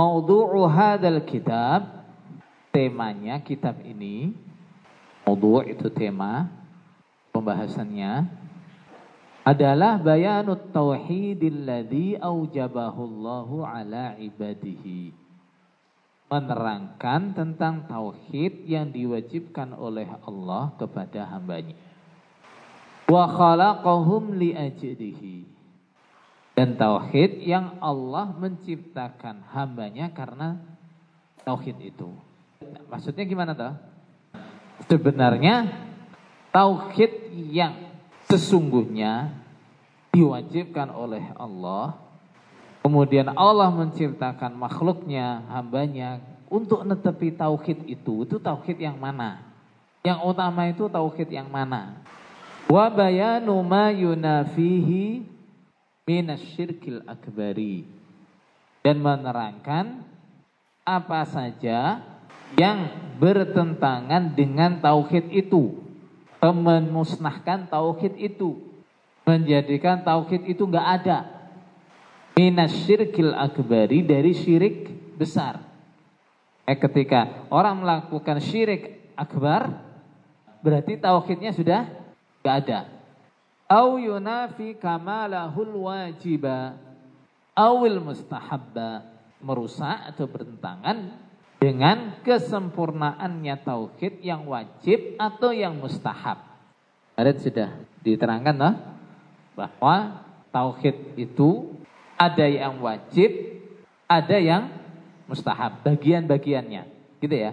Maudhu'u hadzal kitab. Temanya kitab ini maudhu' itu tema pembahasannya adalah bayanut tauhidil ladzi aujabahullahu ala ibadihi. Menerangkan tentang tauhid yang diwajibkan oleh Allah kepada hambanya. Wa khalaqahum li ajdihi dan tauhid yang Allah menciptakan hambanya karena tauhid itu. Maksudnya gimana toh? Sebenarnya tauhid yang sesungguhnya diwajibkan oleh Allah. Kemudian Allah menciptakan makhluknya, hambanya untuk netepi tauhid itu. Itu tauhid yang mana? Yang utama itu tauhid yang mana? Wa bayanu ma yunafihi minasyirkil akbari. Dan menerangkan apa saja yang bertentangan dengan tauhid itu. Memusnahkan tauhid itu. Menjadikan tauhid itu enggak ada. Minasyirkil akbari dari syirik besar. Eh, ketika orang melakukan syirik akbar berarti tauhidnya sudah enggak ada au yunafi kamalahul wajiba awil mustahabba merusak atau bertentangan dengan kesempurnaannya tauhid yang wajib atau yang mustahab. Ada sudah diterangkan loh bahwa tauhid itu ada yang wajib, ada yang mustahab, bagian-bagiannya. Gitu ya.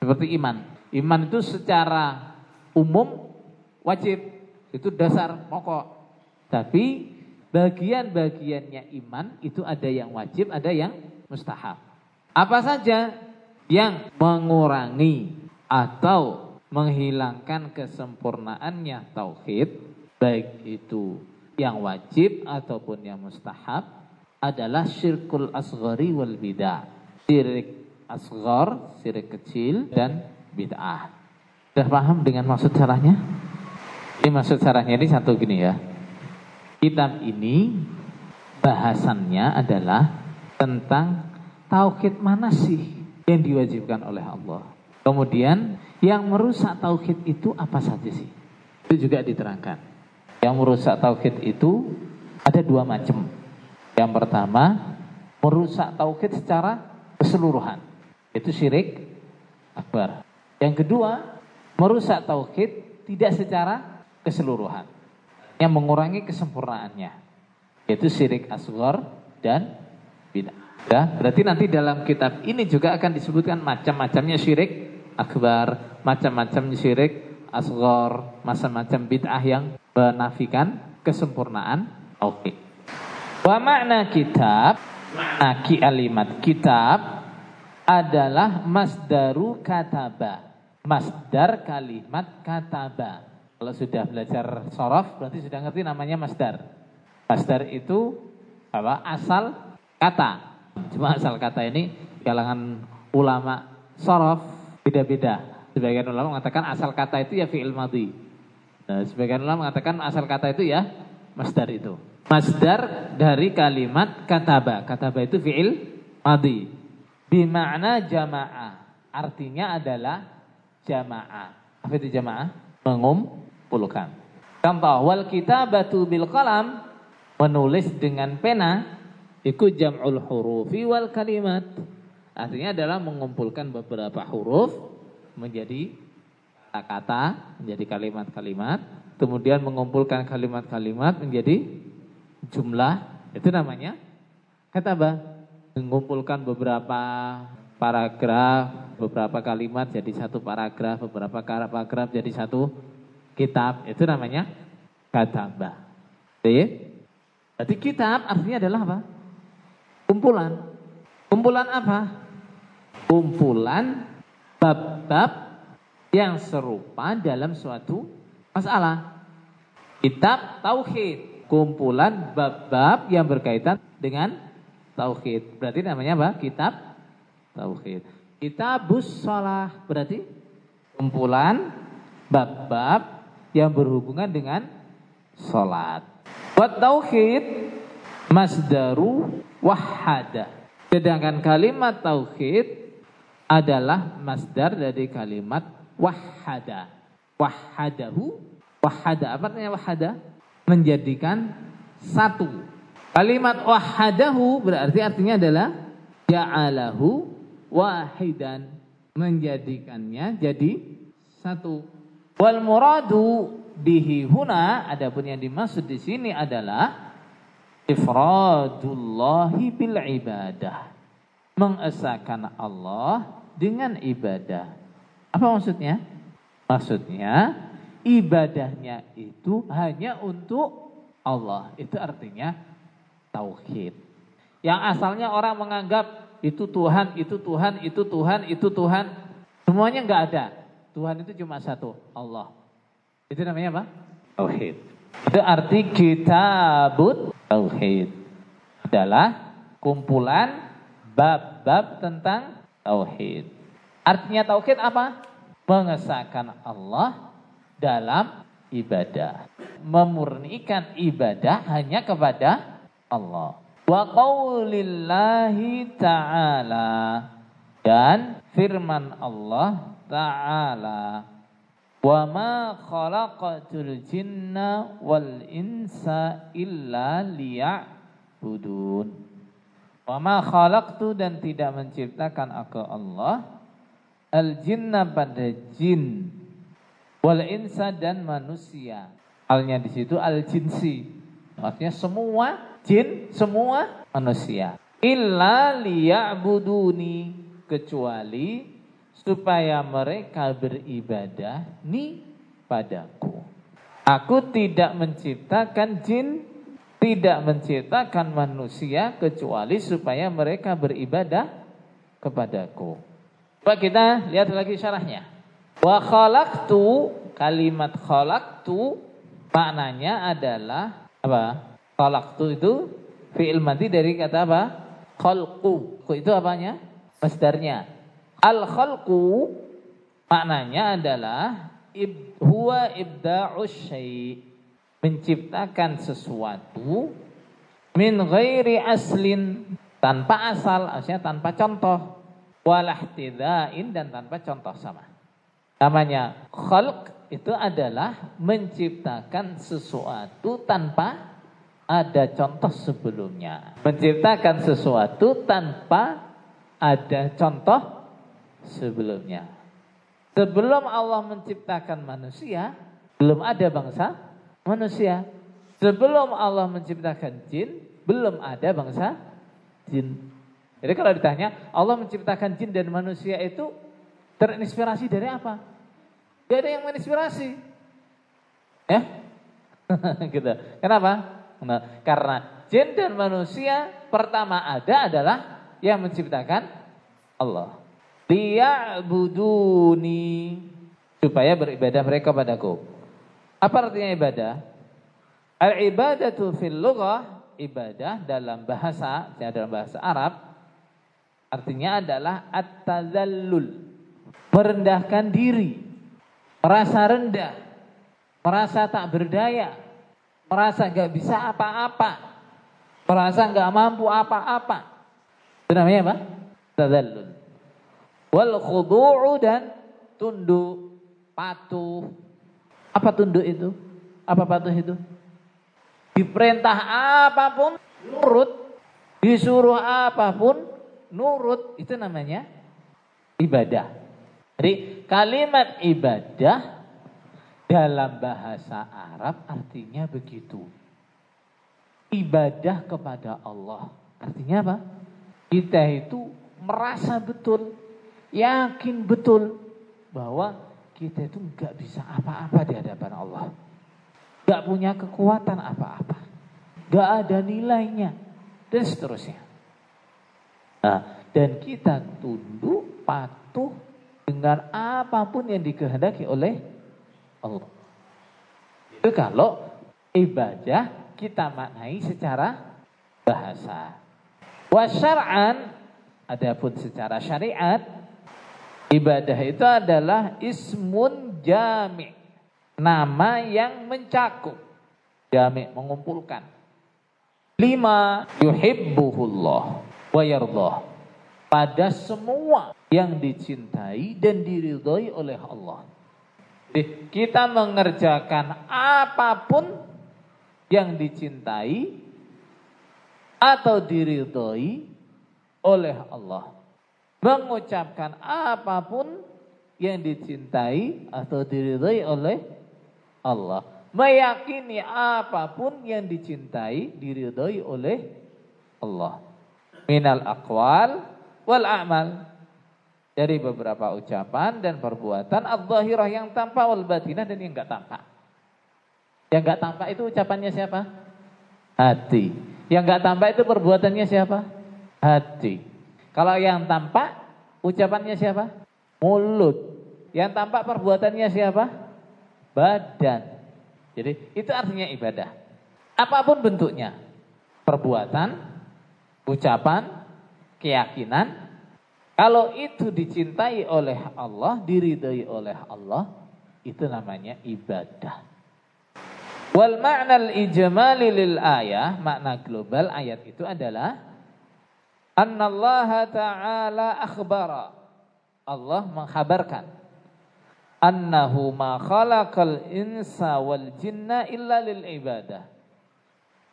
Seperti iman. Iman itu secara umum wajib, itu dasar pokok. Tapi bagian-bagiannya iman itu ada yang wajib, ada yang mustahab. Apa saja yang mengurangi atau menghilangkan kesempurnaannya tauhid, baik itu yang wajib ataupun yang mustahab adalah syirkul asghari wal bid'ah. Syirik asghar, syirik kecil dan bid'ah. Sudah paham dengan maksud caranya? Ini maksud caranya ini satu gini ya. Kitab ini bahasannya adalah tentang tauhid mana sih yang diwajibkan oleh Allah. Kemudian yang merusak tauhid itu apa saja sih? Itu juga diterangkan. Yang merusak tauhid itu ada dua macam. Yang pertama, merusak tauhid secara keseluruhan. Itu syirik akbar. Yang kedua, merusak tauhid tidak secara keseluruhan yang mengurangi kesempurnaannya yaitu syirik asghar dan bid'ah. Ya, berarti nanti dalam kitab ini juga akan disebutkan macam-macamnya syirik akbar, macam-macam syirik asghar, macam-macam bid'ah yang menafikan kesempurnaan tauhid. Wa makna kitab, makna kalimat kitab adalah masdaru kataba. Masdar kalimat kataba. Kalau sudah belajar sorof berarti sudah ngerti namanya masdar. Masdar itu apa? Asal kata. Cuma asal kata ini kalangan ulama sorof beda-beda. Sebagian ulama mengatakan asal kata itu ya fi'il madhi. Nah, sebagian ulama mengatakan asal kata itu ya masdar itu. Masdar dari kalimat kataba. Kataba itu fi'il madhi. Bima'na jamaah. Artinya adalah jamaah. Apa itu jamaah? Mengum, puluhkan. Contoh, wal kitabatu bil qalam menulis dengan pena itu jam'ul hurufi wal kalimat. Artinya adalah mengumpulkan beberapa huruf menjadi kata-kata, menjadi kalimat-kalimat, kemudian mengumpulkan kalimat-kalimat menjadi jumlah. Itu namanya katabah. Mengumpulkan beberapa paragraf, beberapa kalimat jadi satu paragraf, beberapa paragraf jadi satu kitab itu namanya kataba. Jadi kitab artinya adalah apa? Kumpulan. Kumpulan apa? Kumpulan bab-bab yang serupa dalam suatu masalah. Kitab tauhid, kumpulan bab-bab yang berkaitan dengan tauhid. Berarti namanya apa? Kitab tauhid. Kitabus shalah berarti kumpulan bab-bab yang berhubungan dengan sholat. Buat tauhid masdaru wahada. Sedangkan kalimat tauhid adalah masdar dari kalimat wahada. Wahadahu, wahada apa artinya wahada? Menjadikan satu. Kalimat wahadahu berarti artinya adalah ja'alahu wahidan menjadikannya jadi satu. Wal muradu bihi huna adapun yang dimaksud di sini adalah ifradullahi bil ibadah. Mengesahkan Allah dengan ibadah. Apa maksudnya? Maksudnya ibadahnya itu hanya untuk Allah. Itu artinya tauhid. Yang asalnya orang menganggap itu Tuhan, itu Tuhan, itu Tuhan, itu Tuhan. Semuanya enggak ada. Tuhan itu cuma satu, Allah. Itu namanya apa? Tauhid. Itu arti kitabut tauhid. Adalah kumpulan bab-bab tentang tauhid. Artinya tauhid apa? Mengesahkan Allah dalam ibadah. Memurnikan ibadah hanya kepada Allah wa qaulillahi ta'ala dan firman Allah ta'ala. Wa ma khalaqatul jinna wal insa illa liya'budun. Wa ma khalaqtu dan tidak menciptakan aku Allah. Al jinna pada jin wal insa dan manusia. Halnya di situ al jinsi. Artinya semua jin, semua manusia. Illa liya'buduni kecuali supaya mereka beribadah ni padaku. Aku tidak menciptakan jin, tidak menciptakan manusia kecuali supaya mereka beribadah kepadaku. Coba kita lihat lagi syarahnya. Wa khalaqtu kalimat khalaqtu maknanya adalah apa? Khalaqtu itu fi'il mati dari kata apa? Khalqu. Itu apanya? Masdarnya. Al khalqu maknanya adalah ib, huwa ibda'us syai' menciptakan sesuatu min ghairi aslin tanpa asal, artinya tanpa contoh walahtidain dan tanpa contoh sama. Namanya khalq itu adalah menciptakan sesuatu tanpa ada contoh sebelumnya. Menciptakan sesuatu tanpa ada contoh sebelumnya. Sebelum Allah menciptakan manusia, belum ada bangsa manusia. Sebelum Allah menciptakan jin, belum ada bangsa jin. Jadi kalau ditanya, Allah menciptakan jin dan manusia itu terinspirasi dari apa? Gak ada yang menginspirasi. Ya? gitu. Kenapa? Nah, karena jin dan manusia pertama ada adalah yang menciptakan Allah. Dia buduni supaya beribadah mereka padaku. Apa artinya ibadah? Al ibadatu fil lughah ibadah dalam bahasa, dalam bahasa Arab artinya adalah at-tazallul. Merendahkan diri, merasa rendah, merasa tak berdaya, merasa nggak bisa apa-apa, merasa nggak mampu apa-apa. Itu namanya apa? Tadallul. Wal khudu'u dan tunduk, patuh. Apa tunduk itu? Apa patuh itu? Diperintah apa pun nurut, disuruh apa pun nurut, itu namanya ibadah. Jadi kalimat ibadah dalam bahasa Arab artinya begitu. Ibadah kepada Allah. Artinya apa? Kita itu merasa betul, yakin betul bahwa kita itu nggak bisa apa-apa di hadapan Allah. Nggak punya kekuatan apa-apa. Nggak ada nilainya. Dan seterusnya. Nah, dan kita tunduk, patuh dengan apa pun yang dikehendaki oleh Allah. Itu kalau ibadah kita maknai secara bahasa. Wasyar'an adapun secara syariat ibadah itu adalah ismun jami' nama yang mencakup jami' mengumpulkan lima yuhibbuhullah wa yardha. Pada semua yang dicintai dan diridhoi oleh Allah. Jadi, kita mengerjakan apa pun yang dicintai atau diridhoi oleh Allah. Mengucapkan apa pun yang dicintai atau diridhoi oleh Allah. Meyakini apa pun yang dicintai, diridhoi oleh Allah. Minal aqwal wal a'mal. Dari beberapa ucapan dan perbuatan al-zahirah yang tampak wal batinah dan yang enggak tampak. Yang enggak tampak itu ucapannya siapa? Hati. Yang enggak tampak itu perbuatannya siapa? Hati. Kalau yang tampak ucapannya siapa? Mulut. Yang tampak perbuatannya siapa? Badan. Jadi itu artinya ibadah. Apa pun bentuknya. Perbuatan, ucapan, keyakinan. Kalau itu dicintai oleh Allah, diridhai oleh Allah, itu namanya ibadah. Wal ma'na al-ijmali lil ayah, makna global ayat itu adalah annallaha ta'ala akhbara. Allah mengkhabarkan annahu ma khalaqal insa wal jinna illa lil ibadah.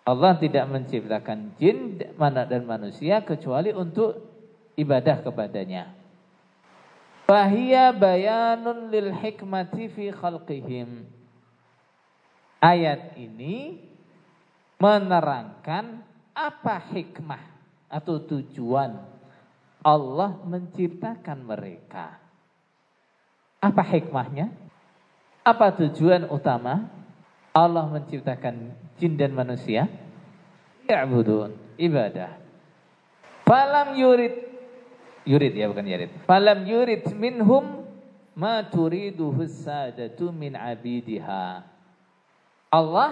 Allah tidak menciptakan jin dan manusia kecuali untuk ibadah kepadanya. Fahiyya bayanun lil hikmati fi khalqihim. Ayat ini menerangkan apa hikmah atau tujuan Allah menciptakan mereka. Apa hikmahnya? Apa tujuan utama Allah menciptakan jin dan manusia? Ya'budun, ibadah. Falam yurid yurid ya bukan yurid. Falam yurid minhum ma turiduhu sadatu min abidiha. Allah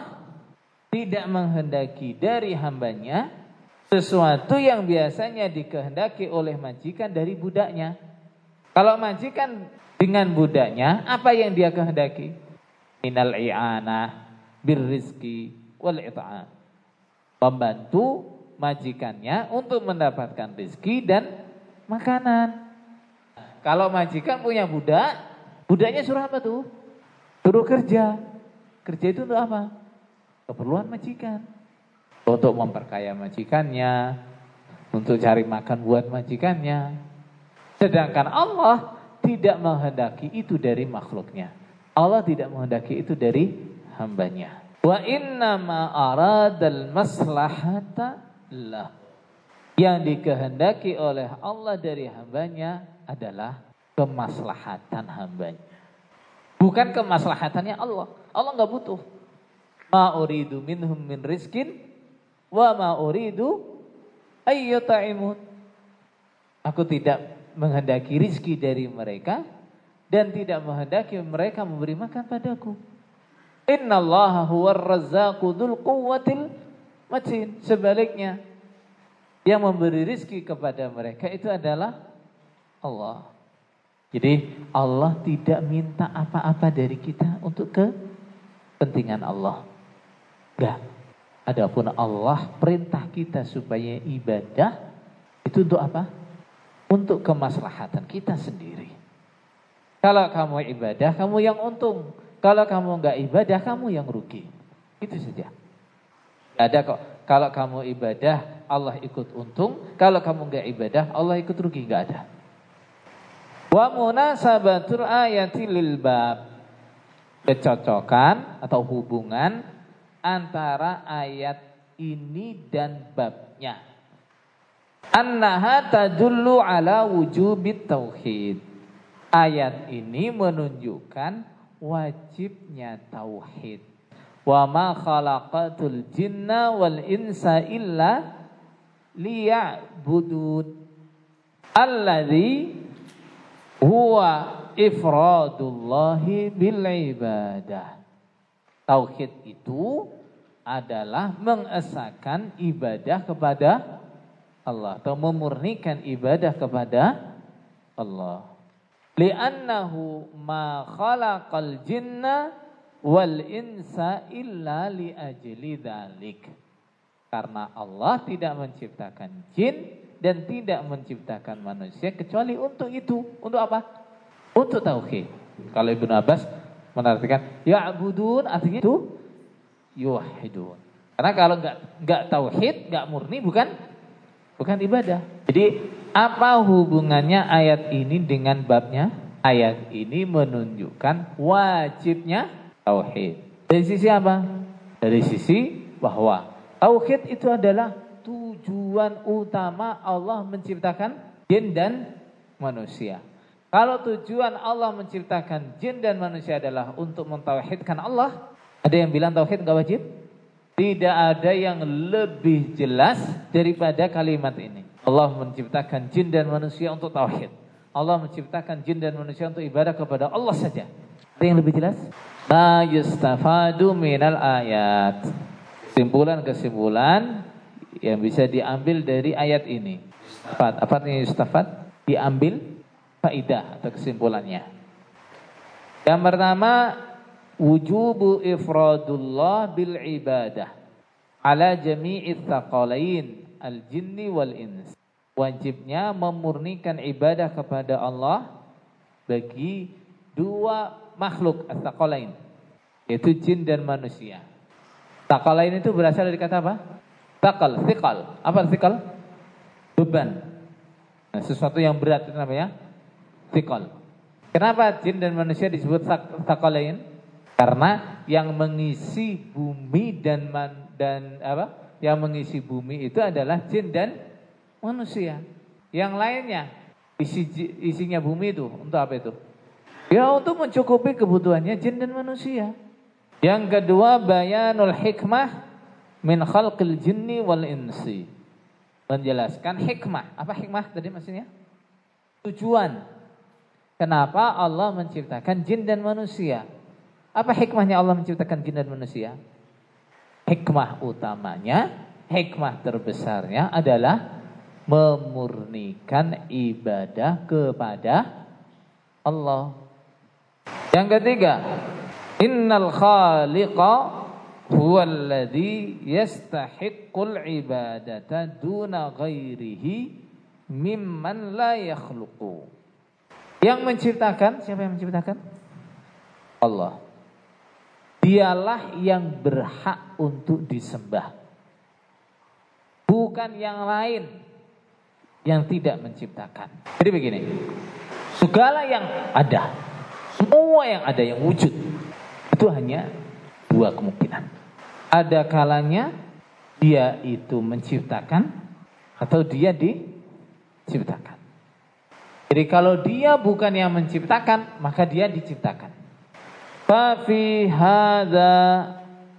tidak menghendaki dari hambanya sesuatu yang biasanya dikehendaki oleh majikan dari budaknya. Kalau majikan dengan budaknya apa yang dia kehendaki? Minal i'anah birrizki wal it'am. Membantu majikannya untuk mendapatkan rezeki dan makanan. Kalau majikan punya budak, budaknya suruh apa tuh? Suruh kerja. Kerja itu untuk apa? Keperluan majikan. Untuk memperkaya majikannya, untuk cari makan buat majikannya. Sedangkan Allah tidak menghendaki itu dari makhluknya. Allah tidak menghendaki itu dari hambanya. Wa inna ma aradal maslahata lah. Yang dikehendaki oleh Allah dari hambanya adalah kemaslahatan hambanya. Bukan kemaslahatannya Allah. Allah nggak butuh. Ma uridu minhum min rizkin wa ma uridu ayyutaimun. Aku tidak menghendaki rizki dari mereka dan tidak menghendaki mereka memberi makan padaku. Inna Allah huwa razzaqu dzul quwwatil matin. Sebaliknya, yang memberi rizki kepada mereka itu adalah Allah. Jadi Allah tidak minta apa-apa dari kita untuk kepentingan Allah. Enggak. Adapun Allah perintah kita supaya ibadah itu untuk apa? untuk kemaslahatan kita sendiri. Kalau kamu ibadah, kamu yang untung. Kalau kamu enggak ibadah, kamu yang rugi. Itu saja. Ada kok. Kalau kamu ibadah, Allah ikut untung. Kalau kamu enggak ibadah, Allah ikut rugi. Enggak ada. Wa munasabatul ayati bab. Kecocokan atau hubungan antara ayat ini dan babnya. Annaha tadullu ala wujubit tauhid. Ayat ini menunjukkan wajibnya tauhid. Wa ma khalaqatul jinna wal insa illa liya'budun. Alladhi huwa ifradullahi bil ibadah. Tauhid itu adalah mengesahkan ibadah kepada Allah atau memurnikan ibadah kepada Allah. Li'annahu ma khalaqal jinna wal insa illa li ajli dhalik. Karena Allah tidak menciptakan jin dan tidak menciptakan manusia kecuali untuk itu. Untuk apa? Untuk tauhid. Kalau Ibnu Abbas menartikan ya'budun artinya itu yuwahhidun. Karena kalau nggak nggak tauhid, nggak murni bukan bukan ibadah. Jadi apa hubungannya ayat ini dengan babnya? Ayat ini menunjukkan wajibnya tauhid. Dari sisi apa? Dari sisi bahwa tauhid itu adalah tujuan utama Allah menciptakan jin dan manusia. Kalau tujuan Allah menciptakan jin dan manusia adalah untuk mentauhidkan Allah, ada yang bilang tauhid nggak wajib? Tidak ada yang lebih jelas daripada kalimat ini. Allah menciptakan jin dan manusia untuk tauhid. Allah menciptakan jin dan manusia untuk ibadah kepada Allah saja. Ada yang lebih jelas? Ma yustafadu minal ayat. Kesimpulan-kesimpulan yang bisa diambil dari ayat ini. Apa, yang yustafad? Diambil faidah atau kesimpulannya. Yang pertama, wujubu ifradullah bil ibadah ala jami'i thaqalain al jinni wal ins. Wajibnya memurnikan ibadah kepada Allah bagi dua makhluk as-thaqalain yaitu jin dan manusia. Thaqalain itu berasal dari kata apa? Takal, thiqal. Apa thiqal? Beban. Nah, sesuatu yang berat itu namanya thiqal. Kenapa jin dan manusia disebut thaqalain? Karena yang mengisi bumi dan man, dan apa? Yang mengisi bumi itu adalah jin dan manusia. Yang lainnya isi isinya bumi itu untuk apa itu? Ya untuk mencukupi kebutuhannya jin dan manusia. Yang kedua bayanul hikmah min khalqil jinni wal insi. Menjelaskan hikmah. Apa hikmah tadi maksudnya? Tujuan. Kenapa Allah menciptakan jin dan manusia? Apa hikmahnya Allah menciptakan jin dan manusia? Hikmah utamanya, hikmah terbesarnya adalah memurnikan ibadah kepada Allah. Yang ketiga, innal khaliqa huwa alladhi yastahiqqul ibadata duna ghairihi mimman la yakhluqu. Yang menciptakan, siapa yang menciptakan? Allah dialah yang berhak untuk disembah. Bukan yang lain yang tidak menciptakan. Jadi begini, segala yang ada, semua yang ada yang wujud, itu hanya dua kemungkinan. Ada kalanya dia itu menciptakan atau dia diciptakan. Jadi kalau dia bukan yang menciptakan, maka dia diciptakan. Fafi hadza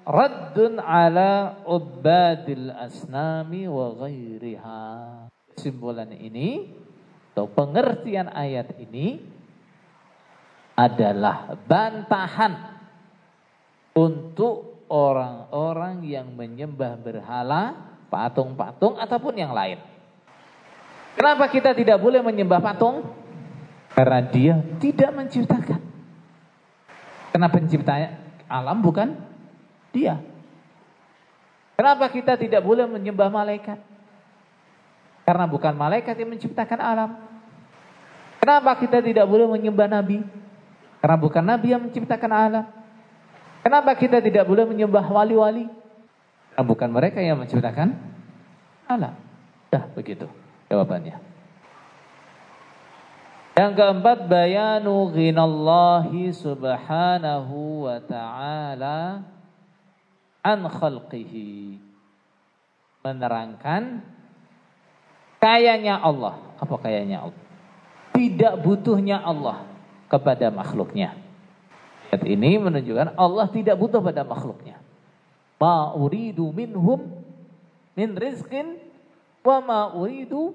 raddun ala ubadil asnami wa ghairiha. Kesimpulan ini atau pengertian ayat ini adalah bantahan untuk orang-orang yang menyembah berhala, patung-patung ataupun yang lain. Kenapa kita tidak boleh menyembah patung? Karena dia tidak menciptakan. Karena pencipta alam bukan dia. Kenapa kita tidak boleh menyembah malaikat? Karena bukan malaikat yang menciptakan alam. Kenapa kita tidak boleh menyembah nabi? Karena bukan nabi yang menciptakan alam. Kenapa kita tidak boleh menyembah wali-wali? Karena bukan mereka yang menciptakan alam. Dah begitu jawabannya. Yang keempat bayanu ghinallahi subhanahu wa ta'ala an khalqihi. Menerangkan kayanya Allah. Apa kayanya Allah? Tidak butuhnya Allah kepada makhluknya. Ayat ini menunjukkan Allah tidak butuh pada makhluknya. Ma uridu minhum min rizqin wa ma uridu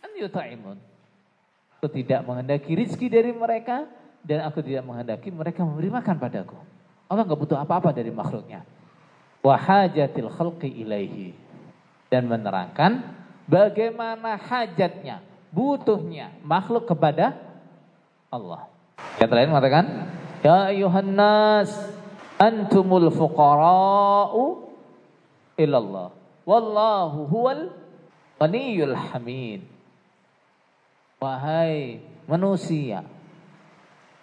an yutaimun. Aku tidak menghendaki rizki dari mereka dan aku tidak menghendaki mereka memberi makan padaku. Allah nggak butuh apa-apa dari makhluknya. Wahajatil khalqi ilaihi dan menerangkan bagaimana hajatnya, butuhnya makhluk kepada Allah. Yang lain mengatakan, Ya ayuhan antumul fuqara'u ilallah. Wallahu huwal ghaniyul hamid. Wahai manusia,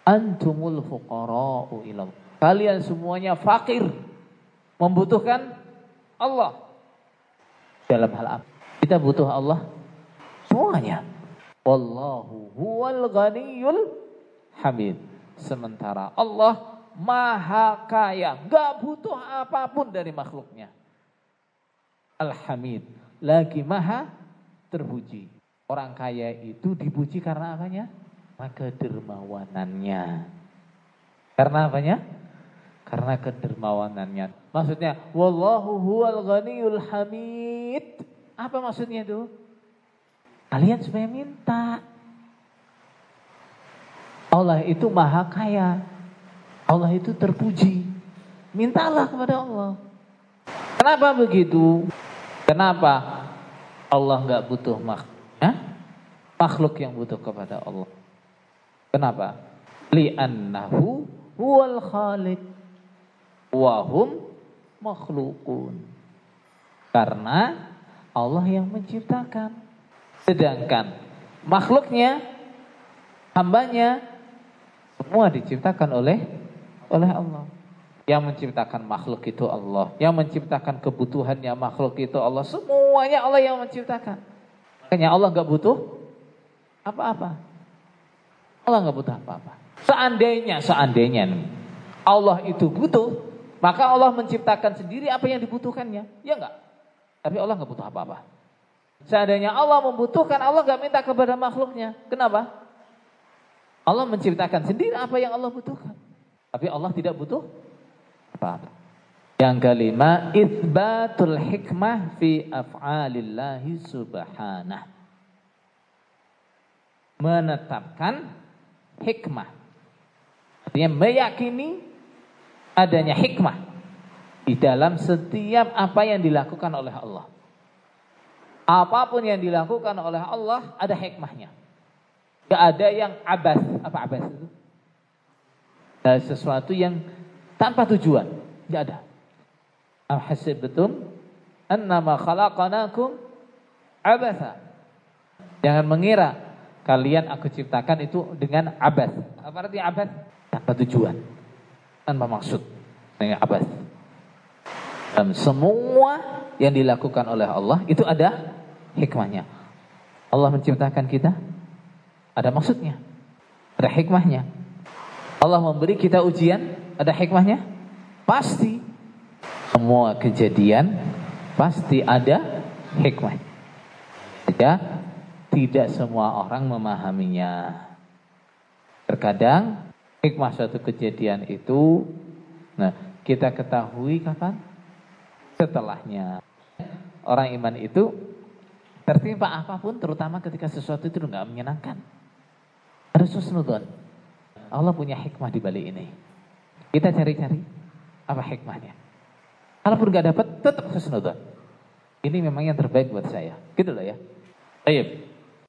antumul fuqara'u ilallah. Kalian semuanya fakir, membutuhkan Allah. Dalam hal apa? Kita butuh Allah semuanya. Wallahu huwal ghaniyul hamid. Sementara Allah maha kaya, gak butuh apa pun dari makhluknya. Alhamid, lagi maha terpuji. Orang kaya itu dipuji karena apanya? Maka dermawanannya. Karena apanya? Karena kedermawanannya. Maksudnya, wallahu huwal ghaniyul hamid. Apa maksudnya itu? Kalian supaya minta. Allah itu maha kaya. Allah itu terpuji. Mintalah kepada Allah. Kenapa begitu? Kenapa Allah nggak butuh makhluk? Makhluk yang butuh kepada Allah. Kenapa? Li'annahu huwal khaliq wahum makhlukun. Karena Allah yang menciptakan. Sedangkan makhluknya, hambanya, semua diciptakan oleh oleh Allah. Yang menciptakan makhluk itu Allah. Yang menciptakan kebutuhannya makhluk itu Allah. Semuanya Allah yang menciptakan. Makanya Allah nggak butuh apa-apa. Allah nggak butuh apa-apa. Seandainya, seandainya Allah itu butuh, maka Allah menciptakan sendiri apa yang dibutuhkannya. Ya enggak? Tapi Allah nggak butuh apa-apa. Seandainya Allah membutuhkan, Allah nggak minta kepada makhluknya. Kenapa? Allah menciptakan sendiri apa yang Allah butuhkan. Tapi Allah tidak butuh apa-apa. Yang kelima, isbatul hikmah fi af'alillahi subhanah. Menetapkan hikmah. Artinya meyakini adanya hikmah di dalam setiap apa yang dilakukan oleh Allah. Apa pun yang dilakukan oleh Allah ada hikmahnya. Gak ada yang abas. Apa abas itu? Ada sesuatu yang tanpa tujuan. Gak ada. Hasibtum annama khalaqanakum abasa. Jangan mengira kalian aku ciptakan itu dengan abas. Apa artinya abas? Tanpa tujuan. Tanpa maksud. Dengan abas. Dan semua yang dilakukan oleh Allah itu ada hikmahnya. Allah menciptakan kita ada maksudnya. Ada hikmahnya. Allah memberi kita ujian ada hikmahnya? Pasti. Semua kejadian pasti ada hikmah. Ya, tidak semua orang memahaminya. Terkadang hikmah suatu kejadian itu nah, kita ketahui kapan? Setelahnya. Orang iman itu tertimpa apa pun terutama ketika sesuatu itu enggak menyenangkan. Ada susnudon. Allah punya hikmah di balik ini. Kita cari-cari apa hikmahnya. Kalaupun nggak dapat, tetap husnudon. Ini memang yang terbaik buat saya. Gitu loh ya. Baik.